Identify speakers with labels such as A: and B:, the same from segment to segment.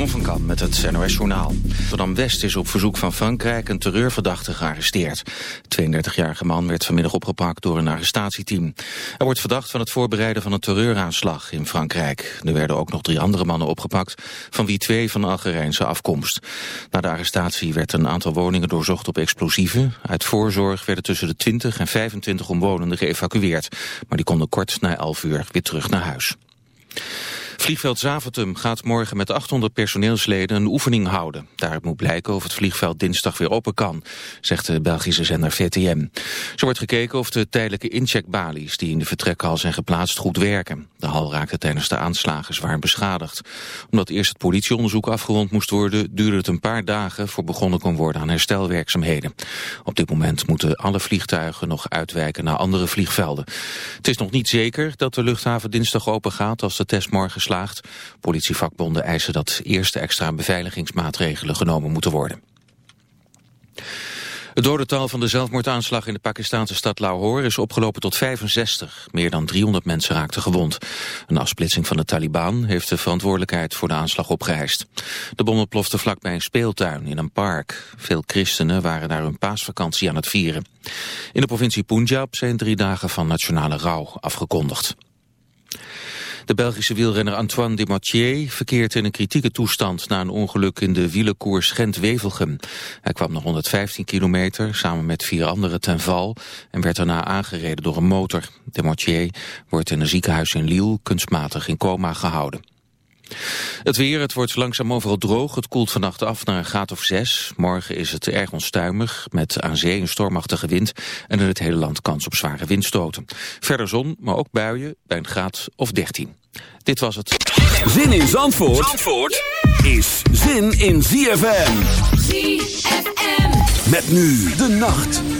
A: Jeroen van Kam met het NOS Journaal. Rotterdam-West is op verzoek van Frankrijk een terreurverdachte gearresteerd. De 32-jarige man werd vanmiddag opgepakt door een arrestatieteam. Hij wordt verdacht van het voorbereiden van een terreuraanslag in Frankrijk. Er werden ook nog drie andere mannen opgepakt, van wie twee van Algerijnse afkomst. Na de arrestatie werd een aantal woningen doorzocht op explosieven. Uit voorzorg werden tussen de 20 en 25 omwonenden geëvacueerd. Maar die konden kort na 11 uur weer terug naar huis. Vliegveld Zaventem gaat morgen met 800 personeelsleden een oefening houden. Daaruit moet blijken of het vliegveld dinsdag weer open kan, zegt de Belgische zender VTM. Zo wordt gekeken of de tijdelijke incheckbalies die in de vertrekhal zijn geplaatst goed werken. De hal raakte tijdens de aanslagen zwaar beschadigd. Omdat eerst het politieonderzoek afgerond moest worden, duurde het een paar dagen voor begonnen kon worden aan herstelwerkzaamheden. Op dit moment moeten alle vliegtuigen nog uitwijken naar andere vliegvelden. Het is nog niet zeker dat de luchthaven dinsdag open gaat als de test morgen Politievakbonden eisen dat eerste extra beveiligingsmaatregelen genomen moeten worden. Het dodental van de zelfmoordaanslag in de Pakistanse stad Lahore is opgelopen tot 65. Meer dan 300 mensen raakten gewond. Een afsplitsing van de Taliban heeft de verantwoordelijkheid voor de aanslag opgeheist. De bom ontplofte vlakbij een speeltuin in een park. Veel christenen waren daar hun paasvakantie aan het vieren. In de provincie Punjab zijn drie dagen van nationale rouw afgekondigd. De Belgische wielrenner Antoine Demartier verkeert in een kritieke toestand na een ongeluk in de wielenkoers Gent-Wevelgem. Hij kwam nog 115 kilometer samen met vier anderen ten val en werd daarna aangereden door een motor. Demartier wordt in een ziekenhuis in Lille kunstmatig in coma gehouden. Het weer, het wordt langzaam overal droog. Het koelt vannacht af naar een graad of zes. Morgen is het erg onstuimig, met aan zee een stormachtige wind... en in het hele land kans op zware windstoten. Verder zon, maar ook buien bij een graad of 13. Dit was het.
B: Zin in Zandvoort, Zandvoort is zin in ZFM. ZFM. Met nu de nacht.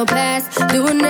C: morgen. Oh,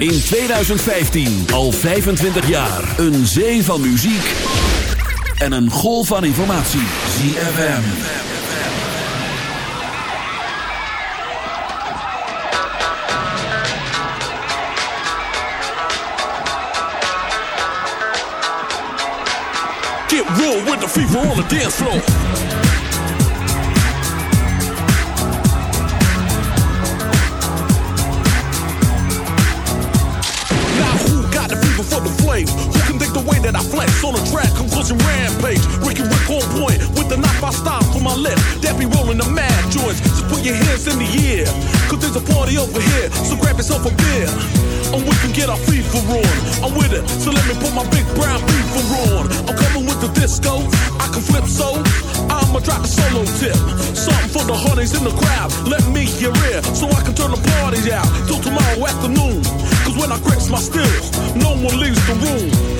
D: In 2015, al 25 jaar. Een zee van muziek en een golf van informatie. ZFM. Get real with the fever on the dance floor. On the track, conclusion rampage. Ricky Rick on point with the knife I stop for my left. That be rolling the mad joints. Just put your hands in the air. Cause there's a party over here, so grab yourself a beer. And we can get our FIFA on. I'm with it, so let me put my big brown FIFA on. I'm coming with the disco, I can flip so. I'ma drop a solo tip. Something for the honeys in the crowd. Let me hear it, so I can turn the party out till tomorrow afternoon. Cause when I grips my stills, no one leaves the room.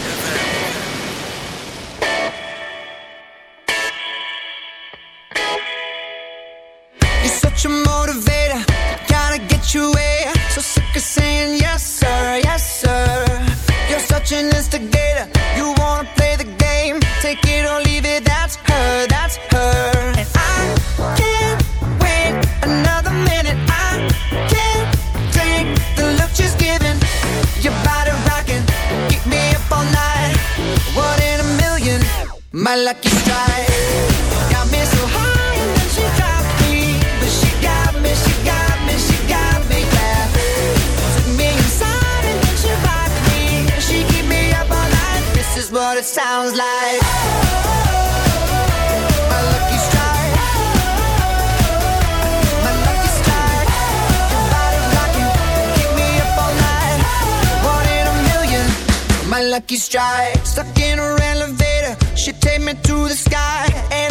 B: it sounds like. My lucky strike. My lucky strike. Keep me up all night. One in a million. My lucky strike. Stuck in a elevator, she take me to the sky. And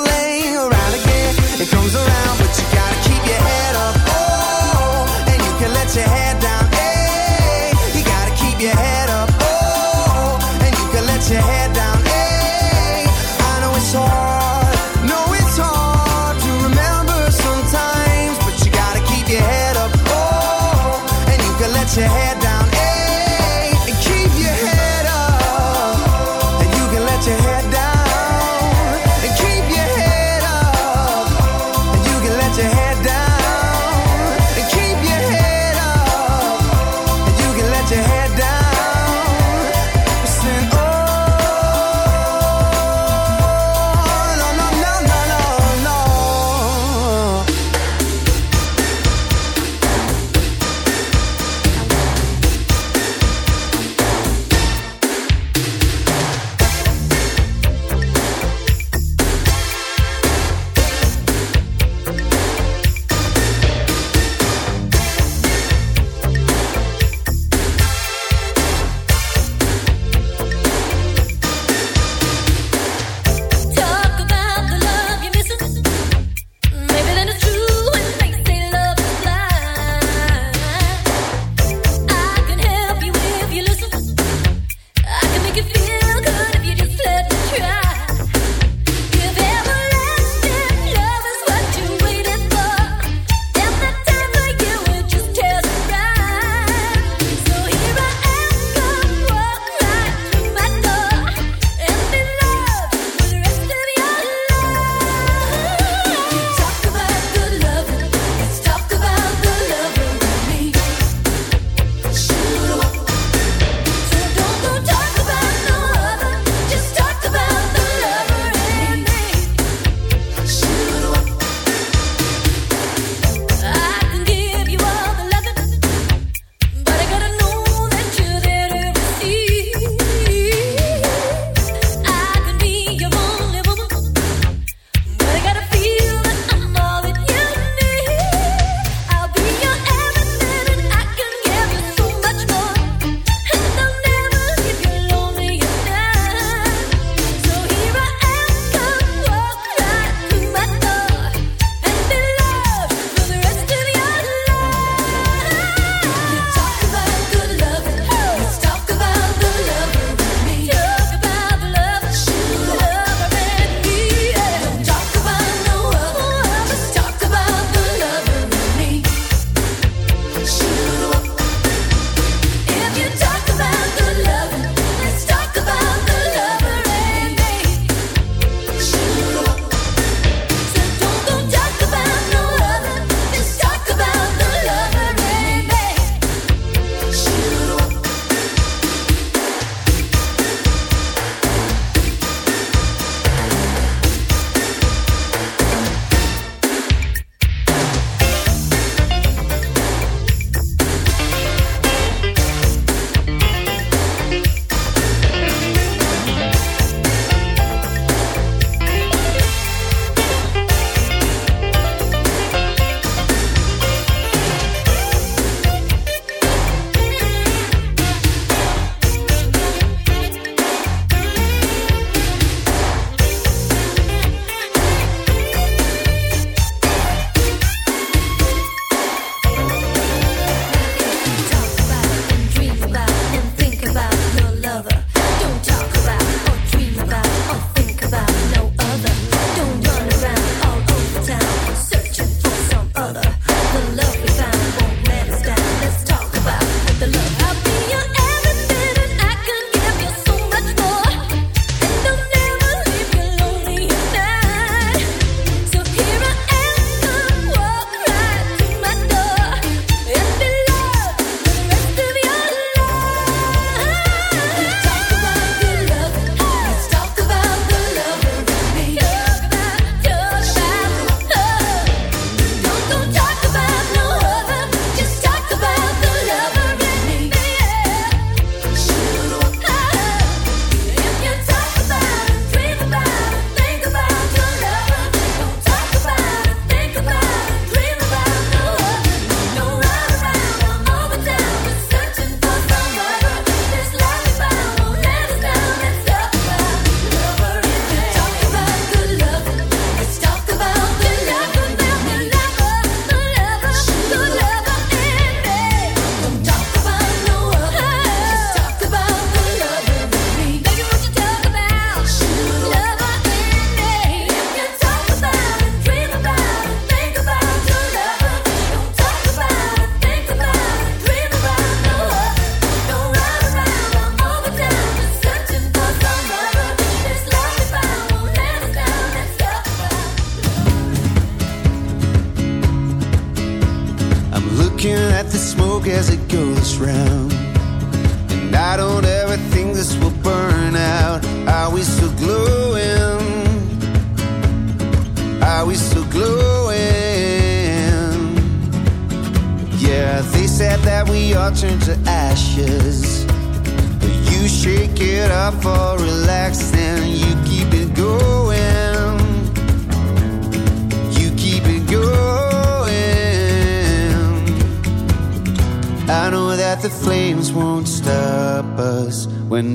E: your head down.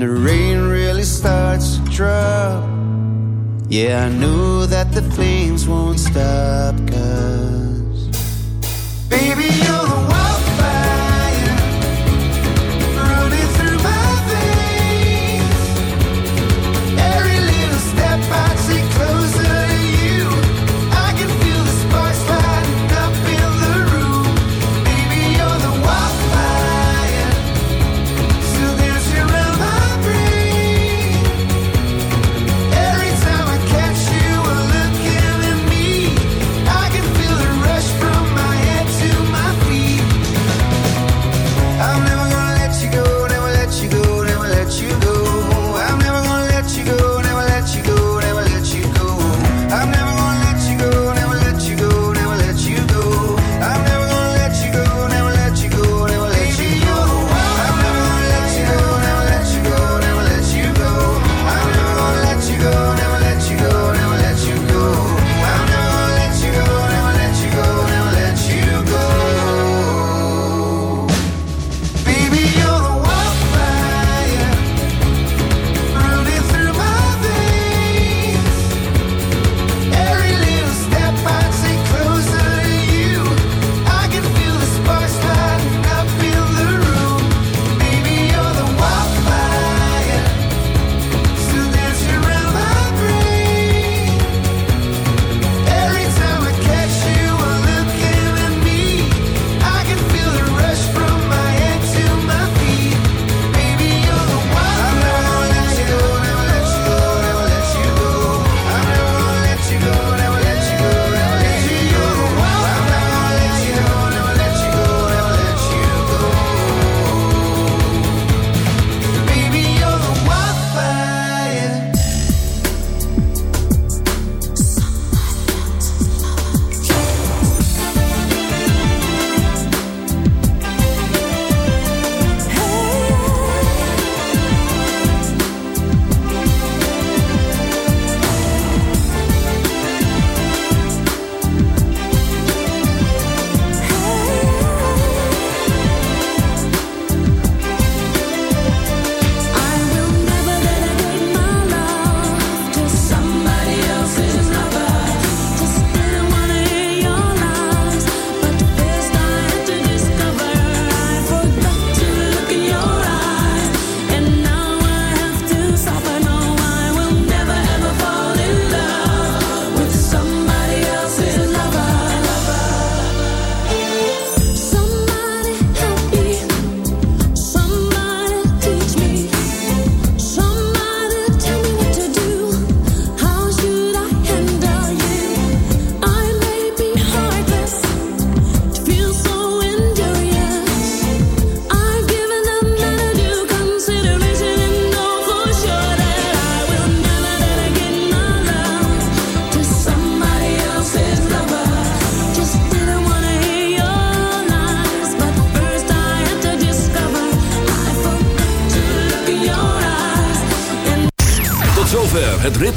E: the rain really starts to drop. Yeah, I know that the flames won't stop, cause